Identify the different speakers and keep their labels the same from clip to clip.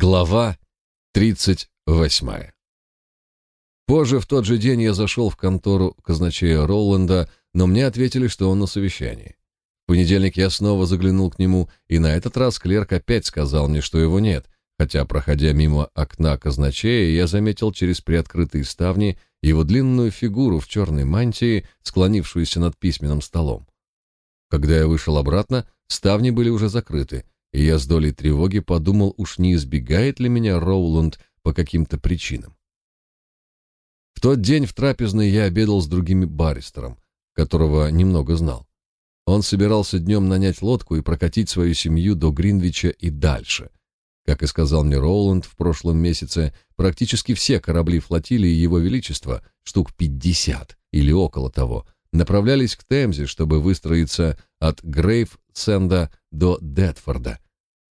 Speaker 1: Глава 38. Позже в тот же день я зашел в контору казначея Роланда, но мне ответили, что он на совещании. В понедельник я снова заглянул к нему, и на этот раз клерк опять сказал мне, что его нет, хотя, проходя мимо окна казначея, я заметил через приоткрытые ставни его длинную фигуру в черной мантии, склонившуюся над письменным столом. Когда я вышел обратно, ставни были уже закрыты, и я с долей тревоги подумал, уж не избегает ли меня Роуланд по каким-то причинам. В тот день в трапезной я обедал с другим баристером, которого немного знал. Он собирался днем нанять лодку и прокатить свою семью до Гринвича и дальше. Как и сказал мне Роуланд в прошлом месяце, практически все корабли флотилии Его Величества, штук пятьдесят или около того, направлялись к Темзе, чтобы выстроиться от Грейв-Сенда до Детфорда.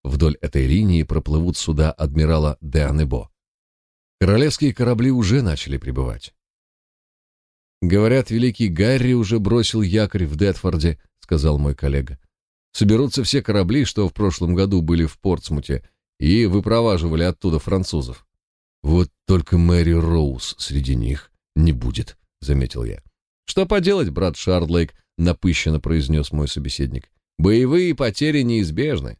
Speaker 1: Вдоль этой линии проплывут суда адмирала де. Королевские корабли уже начали прибывать. Говорят, великий Гарри уже бросил якорь в Детфорде, сказал мой коллега. Соберутся все корабли, что в прошлом году были в Портсмуте, и выпроваживали оттуда французов. Вот только Мэри Роуз среди них не будет, заметил я. Что поделать, брат Шардлейк, напыщенно произнес мой собеседник. Боевые потери неизбежны.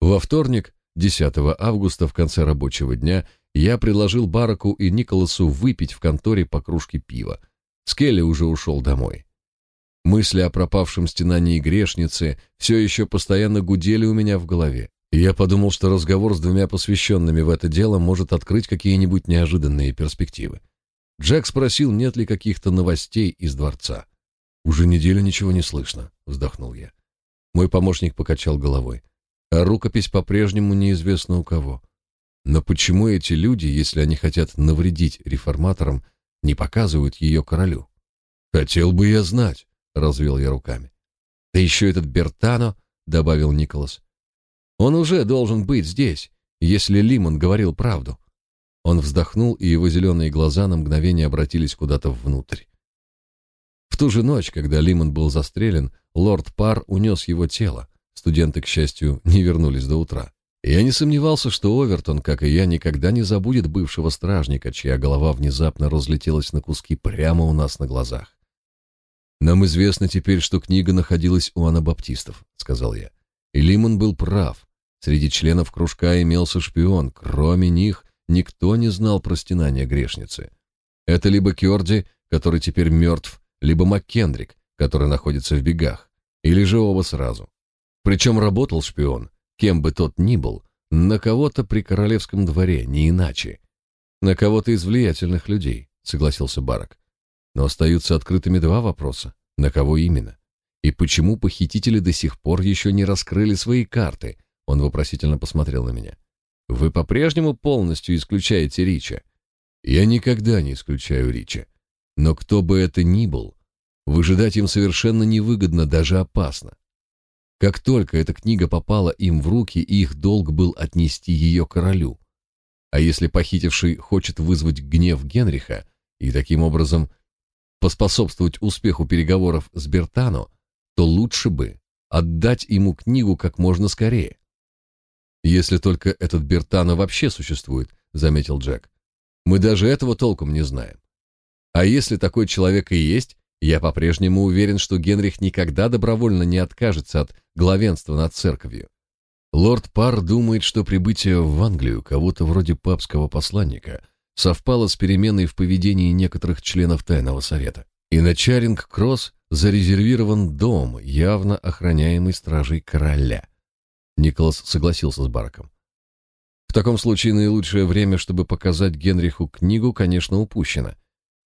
Speaker 1: Во вторник, 10 августа, в конце рабочего дня, я предложил Бараку и Николасу выпить в конторе по кружке пива. Скелли уже ушел домой. Мысли о пропавшем стенании грешницы все еще постоянно гудели у меня в голове. Я подумал, что разговор с двумя посвященными в это дело может открыть какие-нибудь неожиданные перспективы. Джек спросил, нет ли каких-то новостей из дворца. «Уже неделю ничего не слышно», — вздохнул я. Мой помощник покачал головой. А рукопись по-прежнему неизвестно у кого. Но почему эти люди, если они хотят навредить реформаторам, не показывают ее королю? «Хотел бы я знать», — развел я руками. «Да еще этот Бертано», — добавил Николас. «Он уже должен быть здесь, если Лимон говорил правду». Он вздохнул, и его зеленые глаза на мгновение обратились куда-то внутрь. Ту же ночь, когда Лимон был застрелен, лорд Пар унес его тело. Студенты, к счастью, не вернулись до утра. Я не сомневался, что Овертон, как и я, никогда не забудет бывшего стражника, чья голова внезапно разлетелась на куски прямо у нас на глазах. «Нам известно теперь, что книга находилась у анабаптистов», — сказал я. И Лимон был прав. Среди членов кружка имелся шпион. Кроме них, никто не знал про стенание грешницы. Это либо Кёрди, который теперь мертв, либо МакКендрик, который находится в бегах, или же оба сразу. Причем работал шпион, кем бы тот ни был, на кого-то при королевском дворе, не иначе. На кого-то из влиятельных людей, согласился Барак. Но остаются открытыми два вопроса. На кого именно? И почему похитители до сих пор еще не раскрыли свои карты? Он вопросительно посмотрел на меня. Вы по-прежнему полностью исключаете Рича. Я никогда не исключаю Рича. Но кто бы это ни был, выжидать им совершенно невыгодно, даже опасно. Как только эта книга попала им в руки, их долг был отнести ее королю. А если похитивший хочет вызвать гнев Генриха и таким образом поспособствовать успеху переговоров с Бертано, то лучше бы отдать ему книгу как можно скорее. Если только этот Бертано вообще существует, заметил Джек. Мы даже этого толком не знаем. А если такой человек и есть, я по-прежнему уверен, что Генрих никогда добровольно не откажется от главенства над церковью. Лорд Пар думает, что прибытие в Англию кого-то вроде папского посланника совпало с переменой в поведении некоторых членов Тайного Совета. И на Чаринг-Кросс зарезервирован дом, явно охраняемый стражей короля. Николас согласился с Бараком. В таком случае наилучшее время, чтобы показать Генриху книгу, конечно, упущено.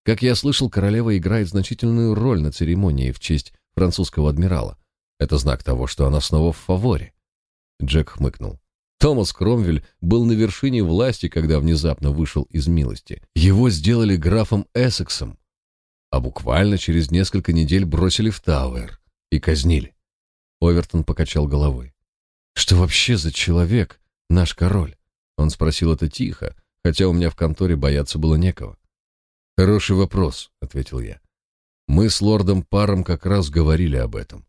Speaker 1: Как я слышал, королева играет значительную роль на церемонии в честь французского адмирала. Это знак того, что она снова в фаворе. Джек хмыкнул. Томас Кромвель был на вершине власти, когда внезапно вышел из милости. Его сделали графом Эссексом, а буквально через несколько недель бросили в Тауэр и казнили. Овертон покачал головой. Что вообще за человек, наш король? Он спросил это тихо, хотя у меня в конторе бояться было некого. Хороший вопрос, ответил я. Мы с лордом Паром как раз говорили об этом.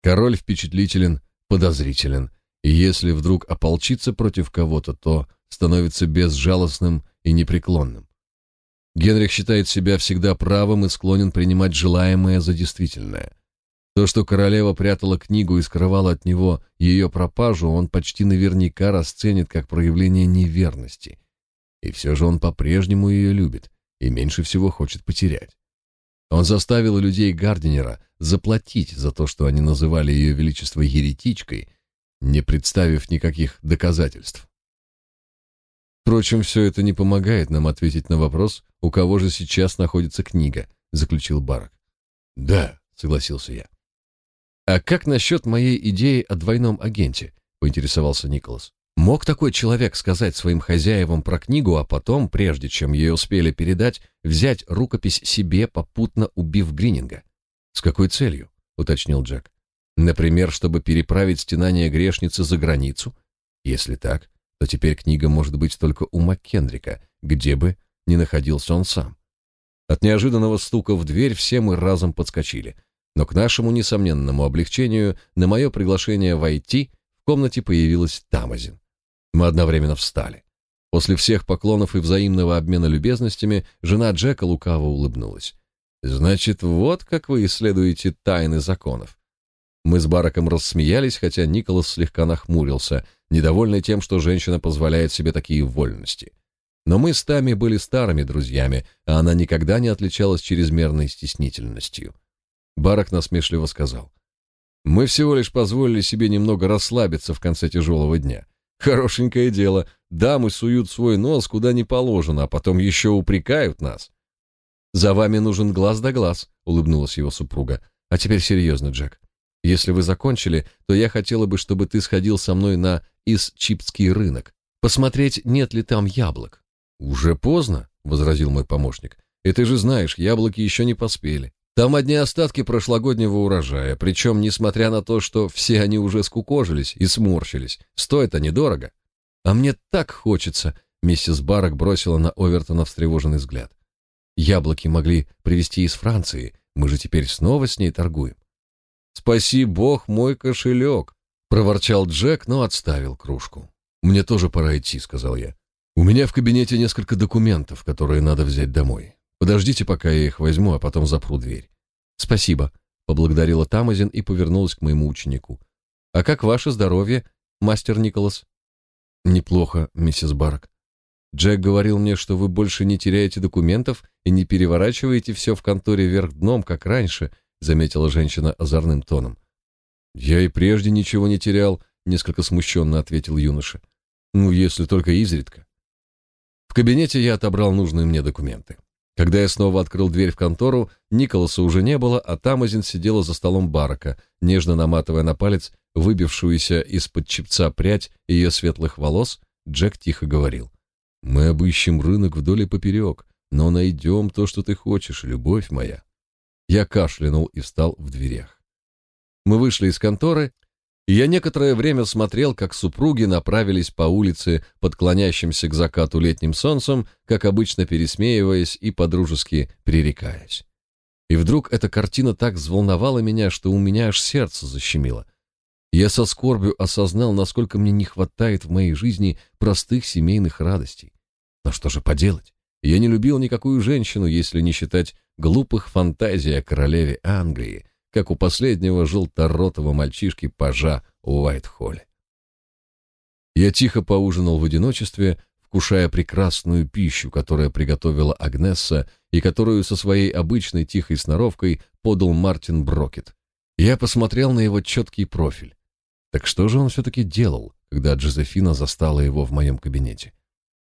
Speaker 1: Король впечатлителен, подозрителен И если вдруг ополчится против кого-то, то становится безжалостным и непреклонным. Генрих считает себя всегда правым и склонен принимать желаемое за действительное. То, что королева прятала книгу и скрывала от него ее пропажу, он почти наверняка расценит как проявление неверности. И все же он по-прежнему ее любит и меньше всего хочет потерять. Он заставил людей Гардинера заплатить за то, что они называли ее величество еретичкой, не представив никаких доказательств. Впрочем, все это не помогает нам ответить на вопрос, у кого же сейчас находится книга, заключил Барак. Да, согласился я. А как насчет моей идеи о двойном агенте? поинтересовался Николас. Мог такой человек сказать своим хозяевам про книгу, а потом, прежде чем ее успели передать, взять рукопись себе, попутно убив Грининга? С какой целью? уточнил Джек. Например, чтобы переправить стенание грешницы за границу? Если так, то теперь книга может быть только у Маккендрика, где бы ни находился он сам. От неожиданного стука в дверь все мы разом подскочили, но к нашему несомненному облегчению на мое приглашение войти в комнате появилась Тамазин. Мы одновременно встали. После всех поклонов и взаимного обмена любезностями жена Джека лукаво улыбнулась. «Значит, вот как вы исследуете тайны законов». Мы с Бараком рассмеялись, хотя Николас слегка нахмурился, недовольный тем, что женщина позволяет себе такие вольности. Но мы с Тами были старыми друзьями, а она никогда не отличалась чрезмерной стеснительностью. Барак насмешливо сказал. «Мы всего лишь позволили себе немного расслабиться в конце тяжелого дня. Хорошенькое дело. Дамы суют свой нос куда не положено, а потом еще упрекают нас. За вами нужен глаз да глаз, улыбнулась его супруга. А теперь серьезно, Джек. Если вы закончили, то я хотела бы, чтобы ты сходил со мной на Исчипский рынок, посмотреть, нет ли там яблок. Уже поздно, возразил мой помощник. И ты же знаешь, яблоки еще не поспели. Там одни остатки прошлогоднего урожая, причем, несмотря на то, что все они уже скукожились и сморщились, стоят они дорого. А мне так хочется, миссис Барак бросила на Овертона встревоженный взгляд. Яблоки могли привезти из Франции, мы же теперь снова с ней торгуем. Спаси бог мой кошелек, проворчал Джек, но отставил кружку. Мне тоже пора идти, сказал я. У меня в кабинете несколько документов, которые надо взять домой. Подождите, пока я их возьму, а потом запру дверь. Спасибо, поблагодарила Тамазин и повернулась к моему ученику. А как ваше здоровье, мастер Николас? Неплохо, миссис Барк. Джек говорил мне, что вы больше не теряете документов и не переворачиваете все в конторе вверх дном, как раньше, заметила женщина озорным тоном. Я и прежде ничего не терял, несколько смущенно ответил юноша. Ну, если только изредка. В кабинете я отобрал нужные мне документы. Когда я снова открыл дверь в контору, Николаса уже не было, а Тамазин сидела за столом барака, нежно наматывая на палец выбившуюся из-под чепца прядь ее светлых волос, Джек тихо говорил. «Мы обыщем рынок вдоль и поперек, но найдем то, что ты хочешь, любовь моя». Я кашлянул и встал в дверях. Мы вышли из конторы, я некоторое время смотрел, как супруги направились по улице, подклонящимся к закату летним солнцем, как обычно пересмеиваясь и подружески пререкаясь. И вдруг эта картина так взволновала меня, что у меня аж сердце защемило. Я со скорбью осознал, насколько мне не хватает в моей жизни простых семейных радостей. Но что же поделать? Я не любил никакую женщину, если не считать глупых фантазий о королеве Англии, как у последнего желторотого мальчишки пажа у Уайт-Холле. Я тихо поужинал в одиночестве, вкушая прекрасную пищу, которую приготовила Агнесса и которую со своей обычной тихой сноровкой подал Мартин Брокет. Я посмотрел на его четкий профиль. Так что же он все-таки делал, когда Джозефина застала его в моем кабинете?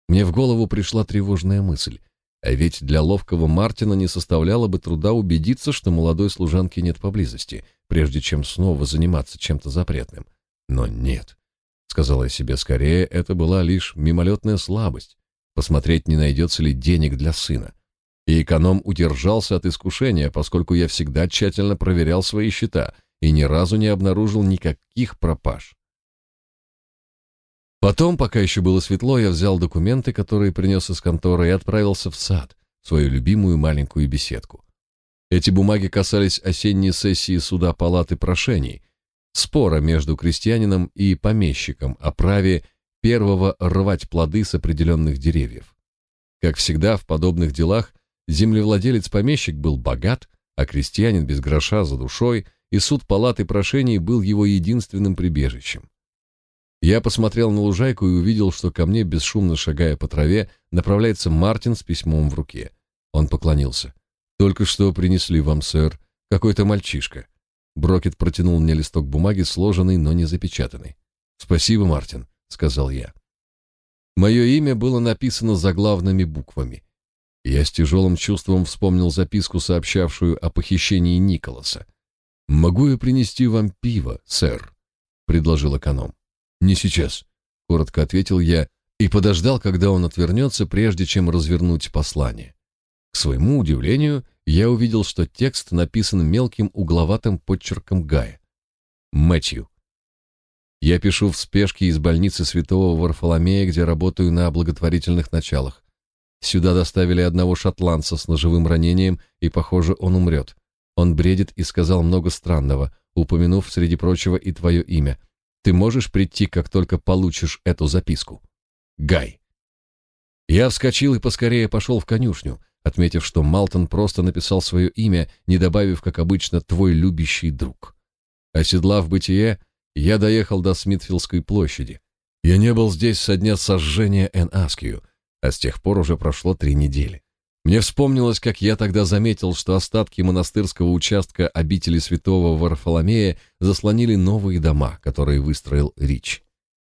Speaker 1: Мне в голову пришла тревожная мысль. А ведь для ловкого Мартина не составляло бы труда убедиться, что молодой служанки нет поблизости, прежде чем снова заниматься чем-то запретным. Но нет. Сказала я себе, скорее, это была лишь мимолетная слабость. Посмотреть, не найдется ли денег для сына. И эконом удержался от искушения, поскольку я всегда тщательно проверял свои счета и ни разу не обнаружил никаких пропаж. Потом, пока еще было светло, я взял документы, которые принес из конторы, и отправился в сад, в свою любимую маленькую беседку. Эти бумаги касались осенней сессии суда палаты прошений. спора между крестьянином и помещиком о праве первого рвать плоды с определенных деревьев. Как всегда в подобных делах, землевладелец-помещик был богат, а крестьянин без гроша за душой, и суд палаты прошений был его единственным прибежищем. Я посмотрел на лужайку и увидел, что ко мне, бесшумно шагая по траве, направляется Мартин с письмом в руке. Он поклонился. «Только что принесли вам, сэр. Какой-то мальчишка». Брокет протянул мне листок бумаги, сложенный, но не запечатанный. «Спасибо, Мартин», — сказал я. Мое имя было написано заглавными буквами. Я с тяжелым чувством вспомнил записку, сообщавшую о похищении Николаса. «Могу я принести вам пиво, сэр?» — предложил эконом. «Не сейчас», — коротко ответил я и подождал, когда он отвернется, прежде чем развернуть послание. К своему удивлению, я увидел, что текст написан мелким угловатым подчерком Гая. Мэтью. Я пишу в спешке из больницы Святого Варфоломея, где работаю на благотворительных началах. Сюда доставили одного шотландца с ножевым ранением, и, похоже, он умрет. Он бредит и сказал много странного, упомянув, среди прочего, и твое имя. Ты можешь прийти, как только получишь эту записку. Гай. Я вскочил и поскорее пошел в конюшню, отметив, что Малтон просто написал свое имя, не добавив, как обычно, твой любящий друг. Оседлав бытие, я доехал до Смитфилдской площади. Я не был здесь со дня сожжения Эн Аскью, а с тех пор уже прошло три недели. Мне вспомнилось, как я тогда заметил, что остатки монастырского участка обители святого Варфоломея заслонили новые дома, которые выстроил Рич.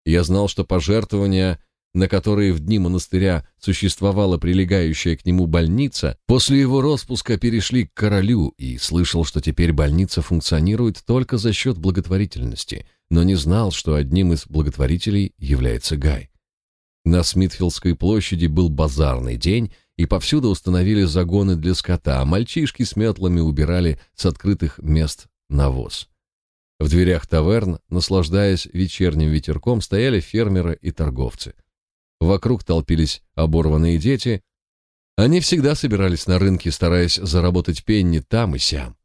Speaker 1: Я знал, что пожертвования, на которые в дни монастыря существовала прилегающая к нему больница, после его распуска перешли к королю и слышал, что теперь больница функционирует только за счет благотворительности, но не знал, что одним из благотворителей является Гай. На Смитфилдской площади был базарный день, и повсюду установили загоны для скота, а мальчишки с метлами убирали с открытых мест навоз. В дверях таверн, наслаждаясь вечерним ветерком, стояли фермеры и торговцы. Вокруг толпились оборванные дети. Они всегда собирались на рынке, стараясь заработать пенни там и сям.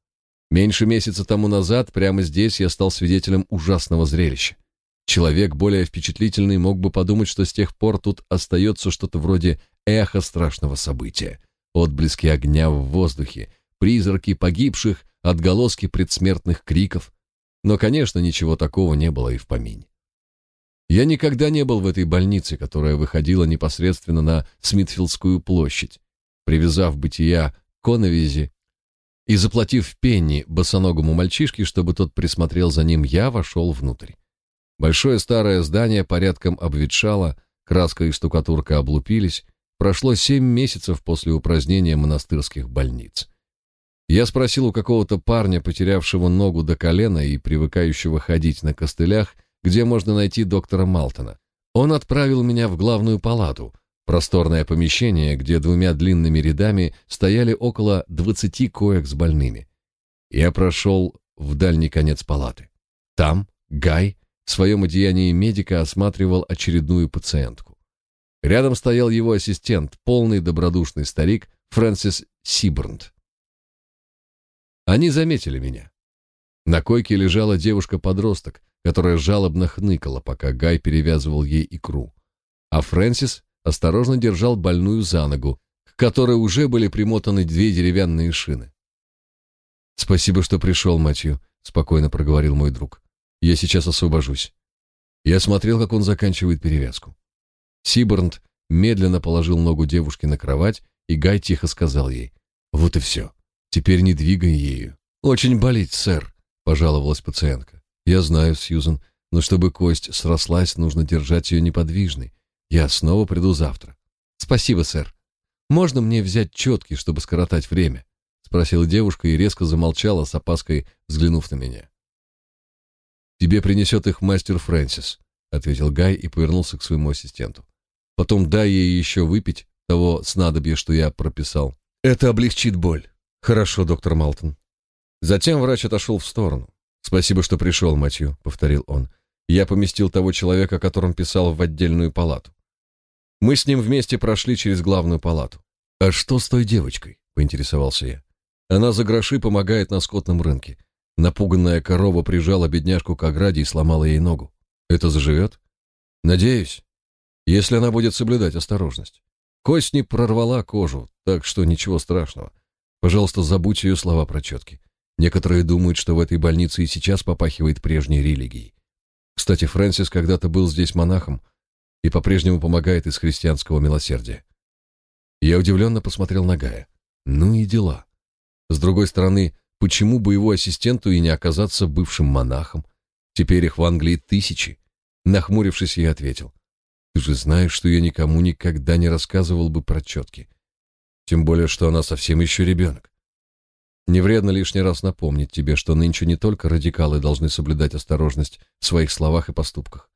Speaker 1: Меньше месяца тому назад прямо здесь я стал свидетелем ужасного зрелища. Человек более впечатлительный мог бы подумать, что с тех пор тут остается что-то вроде эхо страшного события, отблески огня в воздухе, призраки погибших, отголоски предсмертных криков. Но, конечно, ничего такого не было и в помине. Я никогда не был в этой больнице, которая выходила непосредственно на Смитфилдскую площадь. Привязав бытия к коновизе и заплатив пенни босоногому мальчишке, чтобы тот присмотрел за ним, я вошел внутрь. Большое старое здание порядком обветшало, краска и штукатурка облупились, Прошло семь месяцев после упразднения монастырских больниц. Я спросил у какого-то парня, потерявшего ногу до колена и привыкающего ходить на костылях, где можно найти доктора Малтона. Он отправил меня в главную палату, просторное помещение, где двумя длинными рядами стояли около двадцати коек с больными. Я прошел в дальний конец палаты. Там Гай в своем одеянии медика осматривал очередную пациентку. Рядом стоял его ассистент, полный добродушный старик Фрэнсис Сибранд. Они заметили меня. На койке лежала девушка-подросток, которая жалобно хныкала, пока Гай перевязывал ей икру. А Фрэнсис осторожно держал больную за ногу, к которой уже были примотаны две деревянные шины. «Спасибо, что пришел, Матью», — спокойно проговорил мой друг. «Я сейчас освобожусь». Я смотрел, как он заканчивает перевязку. Сиборнд медленно положил ногу девушки на кровать, и Гай тихо сказал ей, «Вот и все. Теперь не двигай ею». «Очень болит, сэр», — пожаловалась пациентка. «Я знаю, Сьюзен, но чтобы кость срослась, нужно держать ее неподвижной. Я снова приду завтра». «Спасибо, сэр. Можно мне взять четки, чтобы скоротать время?» — спросила девушка и резко замолчала, с опаской взглянув на меня. «Тебе принесет их мастер Фрэнсис», — ответил Гай и повернулся к своему ассистенту. Потом дай ей еще выпить того снадобья, что я прописал. Это облегчит боль. Хорошо, доктор Малтон. Затем врач отошел в сторону. Спасибо, что пришел, Матью, повторил он. Я поместил того человека, о котором писал, в отдельную палату. Мы с ним вместе прошли через главную палату. А что с той девочкой? поинтересовался я. Она за гроши помогает на скотном рынке. Напуганная корова прижала бедняжку к ограде и сломала ей ногу. Это заживет? Надеюсь, если она будет соблюдать осторожность. Кость не прорвала кожу, так что ничего страшного. Пожалуйста, забудь ее слова про четки. Некоторые думают, что в этой больнице и сейчас попахивает прежней религией. Кстати, Фрэнсис когда-то был здесь монахом и по-прежнему помогает из христианского милосердия. Я удивленно посмотрел на Гая. Ну и дела. С другой стороны, почему бы его ассистенту и не оказаться бывшим монахом? Теперь их в Англии тысячи. Нахмурившись, я ответил. Ты же знаешь, что я никому никогда не рассказывал бы про четки. Тем более, что она совсем еще ребенок. Не вредно лишний раз напомнить тебе, что нынче не только радикалы должны соблюдать осторожность в своих словах и поступках.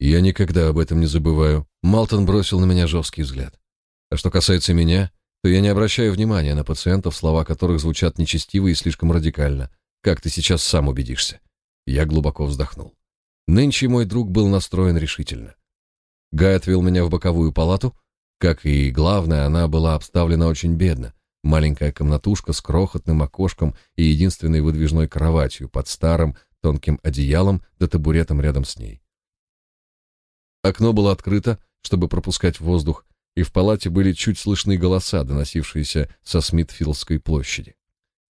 Speaker 1: Я никогда об этом не забываю. Малтон бросил на меня жесткий взгляд. А что касается меня, то я не обращаю внимания на пациентов, слова которых звучат нечестиво и слишком радикально, как ты сейчас сам убедишься. Я глубоко вздохнул. Нынче мой друг был настроен решительно. Гай отвел меня в боковую палату. Как и главное, она была обставлена очень бедно. Маленькая комнатушка с крохотным окошком и единственной выдвижной кроватью под старым тонким одеялом да табуретом рядом с ней. Окно было открыто, чтобы пропускать воздух, и в палате были чуть слышны голоса, доносившиеся со Смитфилдской площади.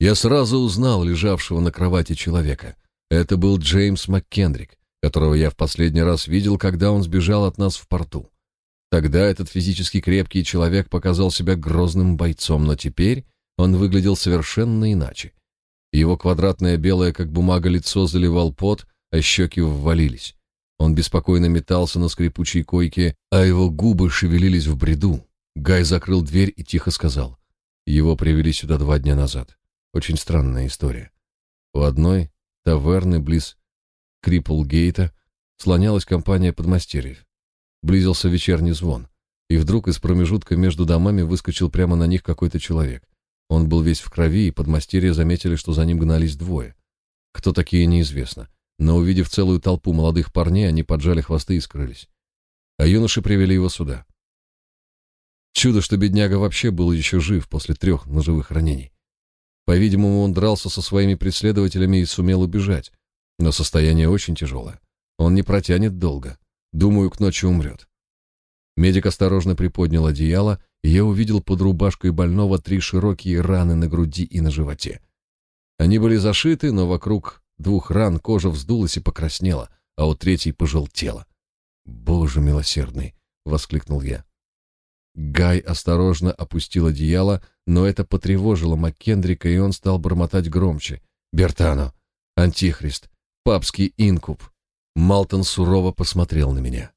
Speaker 1: Я сразу узнал лежавшего на кровати человека. Это был Джеймс МакКендрик, которого я в последний раз видел, когда он сбежал от нас в порту. Тогда этот физически крепкий человек показал себя грозным бойцом, но теперь он выглядел совершенно иначе. Его квадратное белое, как бумага, лицо заливал пот, а щеки ввалились. Он беспокойно метался на скрипучей койке, а его губы шевелились в бреду. Гай закрыл дверь и тихо сказал. Его привели сюда два дня назад. Очень странная история. У одной таверны близ Криплгейта слонялась компания подмастерьев. Близился вечерний звон, и вдруг из промежутка между домами выскочил прямо на них какой-то человек. Он был весь в крови, и подмастерья заметили, что за ним гнались двое. Кто такие, неизвестно но, увидев целую толпу молодых парней, они поджали хвосты и скрылись. А юноши привели его сюда. Чудо, что бедняга вообще был еще жив после трех ножевых ранений. По-видимому, он дрался со своими преследователями и сумел убежать, но состояние очень тяжелое. Он не протянет долго. Думаю, к ночи умрет. Медик осторожно приподнял одеяло, и я увидел под рубашкой больного три широкие раны на груди и на животе. Они были зашиты, но вокруг двух ран кожа вздулась и покраснела, а у третьей пожелтела. «Боже милосердный!» — воскликнул я. Гай осторожно опустил одеяло, но это потревожило Маккендрика, и он стал бормотать громче. «Бертано! Антихрист! Папский инкуб!» Малтон сурово посмотрел на меня.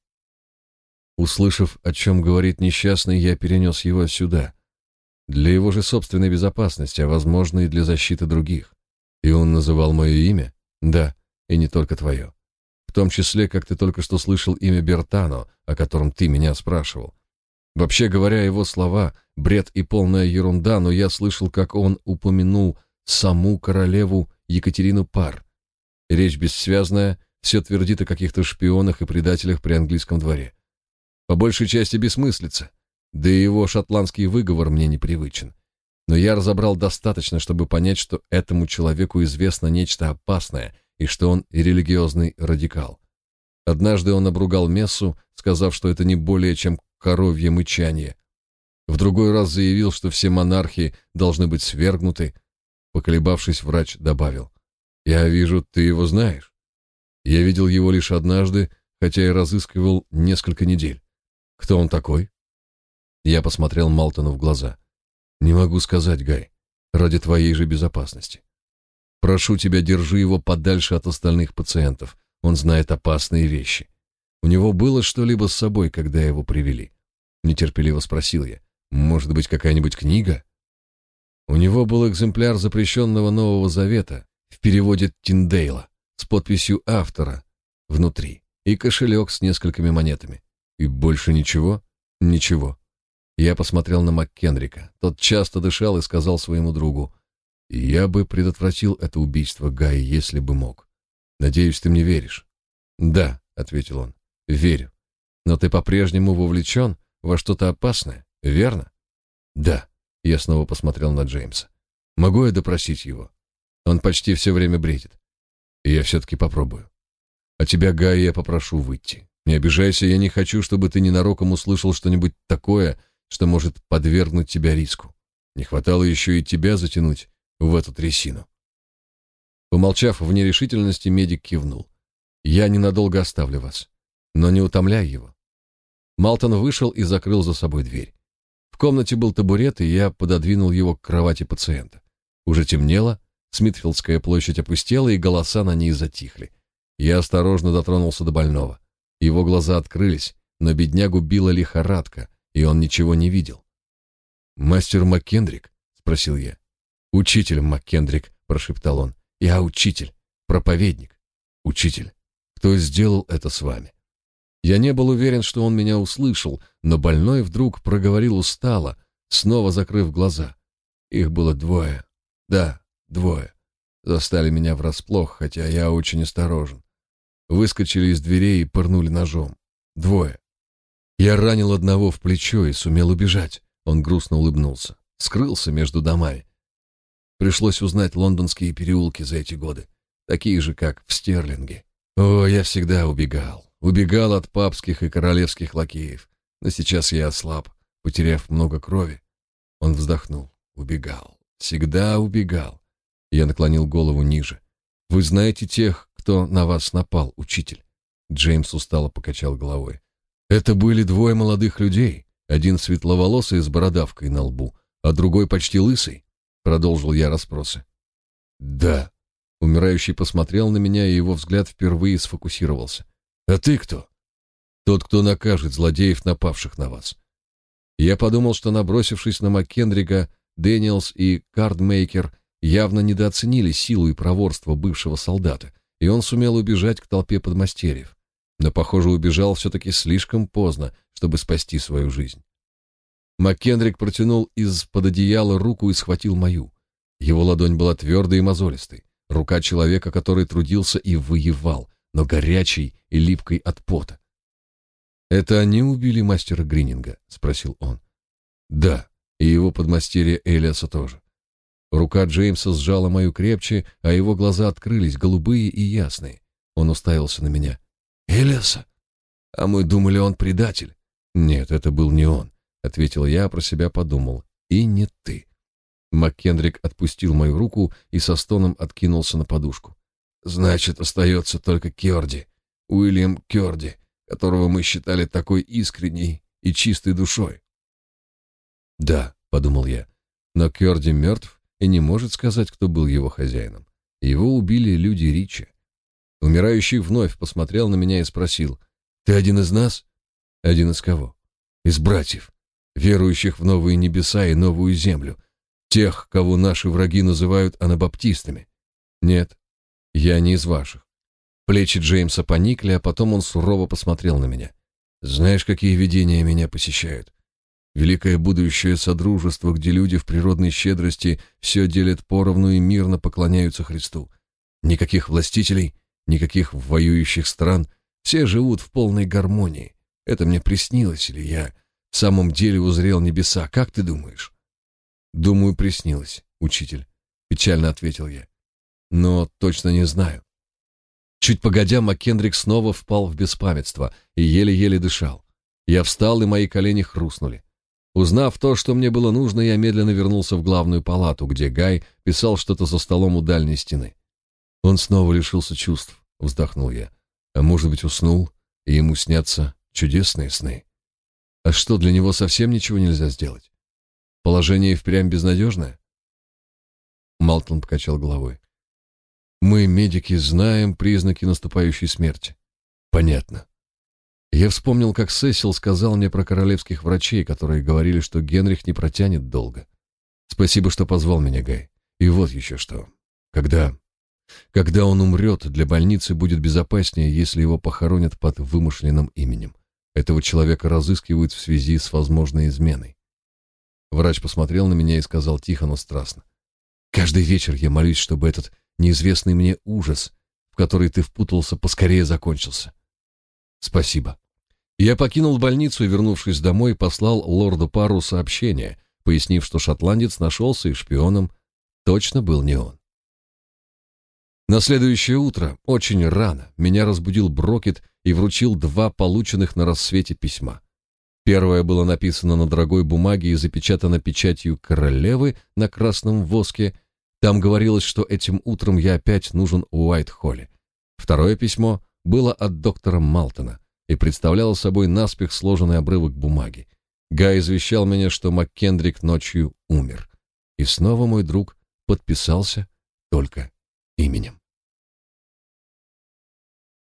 Speaker 1: Услышав, о чем говорит несчастный, я перенес его сюда. Для его же собственной безопасности, а, возможно, и для защиты других. И он называл мое имя? Да, и не только твое. В том числе, как ты только что слышал имя Бертано, о котором ты меня спрашивал. Вообще говоря, его слова — бред и полная ерунда, но я слышал, как он упомянул саму королеву Екатерину Пар. Речь бессвязная, все твердит о каких-то шпионах и предателях при английском дворе. По большей части бессмыслица, да и его шотландский выговор мне непривычен но я разобрал достаточно, чтобы понять, что этому человеку известно нечто опасное и что он религиозный радикал. Однажды он обругал мессу, сказав, что это не более чем коровье мычание. В другой раз заявил, что все монархи должны быть свергнуты. Поколебавшись, врач добавил. «Я вижу, ты его знаешь. Я видел его лишь однажды, хотя и разыскивал несколько недель. Кто он такой?» Я посмотрел Малтону в глаза. Не могу сказать, Гай, ради твоей же безопасности. Прошу тебя, держи его подальше от остальных пациентов. Он знает опасные вещи. У него было что-либо с собой, когда его привели? Нетерпеливо спросил я. Может быть, какая-нибудь книга? У него был экземпляр запрещенного Нового Завета в переводе Тиндейла с подписью автора внутри и кошелек с несколькими монетами. И больше ничего? Ничего. Я посмотрел на МакКенрика. Тот часто дышал и сказал своему другу, «Я бы предотвратил это убийство, Гай, если бы мог. Надеюсь, ты мне веришь?» «Да», — ответил он, — «верю. Но ты по-прежнему вовлечен во что-то опасное, верно?» «Да», — я снова посмотрел на Джеймса. «Могу я допросить его?» Он почти все время бредит. И я все-таки попробую. А тебя, Гай, я попрошу выйти. Не обижайся, я не хочу, чтобы ты ненароком услышал что-нибудь такое, что может подвергнуть тебя риску. Не хватало еще и тебя затянуть в эту трясину. Помолчав в нерешительности, медик кивнул. Я ненадолго оставлю вас, но не утомляй его. Малтон вышел и закрыл за собой дверь. В комнате был табурет, и я пододвинул его к кровати пациента. Уже темнело, Смитфилдская площадь опустела, и голоса на ней затихли. Я осторожно дотронулся до больного. Его глаза открылись, но беднягу била лихорадка, и он ничего не видел. «Мастер МакКендрик?» — спросил я. «Учитель МакКендрик», — прошептал он. «Я учитель, проповедник, учитель. Кто сделал это с вами?» Я не был уверен, что он меня услышал, но больной вдруг проговорил устало, снова закрыв глаза. Их было двое. Да, двое. Застали меня врасплох, хотя я очень осторожен. Выскочили из дверей и пырнули ножом. Двое. Я ранил одного в плечо и сумел убежать. Он грустно улыбнулся. Скрылся между домами. Пришлось узнать лондонские переулки за эти годы. Такие же, как в Стерлинге. О, я всегда убегал. Убегал от папских и королевских лакеев. Но сейчас я ослаб, потеряв много крови. Он вздохнул. Убегал. Всегда убегал. Я наклонил голову ниже. Вы знаете тех, кто на вас напал, учитель? Джеймс устало покачал головой. Это были двое молодых людей. Один светловолосый с бородавкой на лбу, а другой почти лысый. Продолжил я расспросы. Да. Умирающий посмотрел на меня, и его взгляд впервые сфокусировался. А ты кто? Тот, кто накажет злодеев, напавших на вас. Я подумал, что набросившись на Маккендрига, Дэниелс и Кардмейкер явно недооценили силу и проворство бывшего солдата, и он сумел убежать к толпе подмастерьев. Но, похоже, убежал все-таки слишком поздно, чтобы спасти свою жизнь. Маккендрик протянул из-под одеяла руку и схватил мою. Его ладонь была твердой и мозолистой. Рука человека, который трудился и воевал, но горячей и липкой от пота. «Это они убили мастера Грининга?» — спросил он. «Да, и его подмастерья Элиаса тоже. Рука Джеймса сжала мою крепче, а его глаза открылись, голубые и ясные. Он уставился на меня. «Элиаса? А мы думали, он предатель». «Нет, это был не он», — ответил я, про себя подумал. «И не ты». МакКендрик отпустил мою руку и со стоном откинулся на подушку. «Значит, остается только Кёрди, Уильям Кёрди, которого мы считали такой искренней и чистой душой». «Да», — подумал я, — «но Кёрди мертв, и не может сказать, кто был его хозяином. Его убили люди Ричи. Умирающий вновь посмотрел на меня и спросил, «Ты один из нас?» «Один из кого?» «Из братьев, верующих в новые небеса и новую землю, тех, кого наши враги называют анабаптистами». «Нет, я не из ваших». Плечи Джеймса поникли, а потом он сурово посмотрел на меня. «Знаешь, какие видения меня посещают? Великое будущее содружество, где люди в природной щедрости все делят поровну и мирно поклоняются Христу. Никаких властителей, никаких воюющих стран, все живут в полной гармонии. Это мне приснилось или я в самом деле узрел небеса, как ты думаешь? Думаю, приснилось, учитель, печально ответил я. Но точно не знаю. Чуть погодя, Маккендрик снова впал в беспамятство и еле-еле дышал. Я встал, и мои колени хрустнули. Узнав то, что мне было нужно, я медленно вернулся в главную палату, где Гай писал что-то за столом у дальней стены. Он снова лишился чувств, вздохнул я. А может быть, уснул, и ему снятся чудесные сны. А что, для него совсем ничего нельзя сделать? Положение впрямь безнадежное? Малтон покачал головой. Мы, медики, знаем признаки наступающей смерти. Понятно. Я вспомнил, как Сесил сказал мне про королевских врачей, которые говорили, что Генрих не протянет долго. Спасибо, что позвал меня, Гай. И вот еще что. Когда... Когда он умрет, для больницы будет безопаснее, если его похоронят под вымышленным именем. Этого человека разыскивают в связи с возможной изменой. Врач посмотрел на меня и сказал тихо, но страстно. «Каждый вечер я молюсь, чтобы этот неизвестный мне ужас, в который ты впутался, поскорее закончился. Спасибо». Я покинул больницу и, вернувшись домой, послал лорду Пару сообщение, пояснив, что шотландец нашелся и шпионом точно был не он. На следующее утро, очень рано, меня разбудил Брокет и вручил два полученных на рассвете письма. Первое было написано на дорогой бумаге и запечатано печатью королевы на красном воске. Там говорилось, что этим утром я опять нужен у Уайт-Холле. Второе письмо было от доктора Малтона и представляло собой наспех сложенный обрывок бумаги. Гай извещал меня, что МакКендрик ночью умер. И снова мой друг подписался только именем.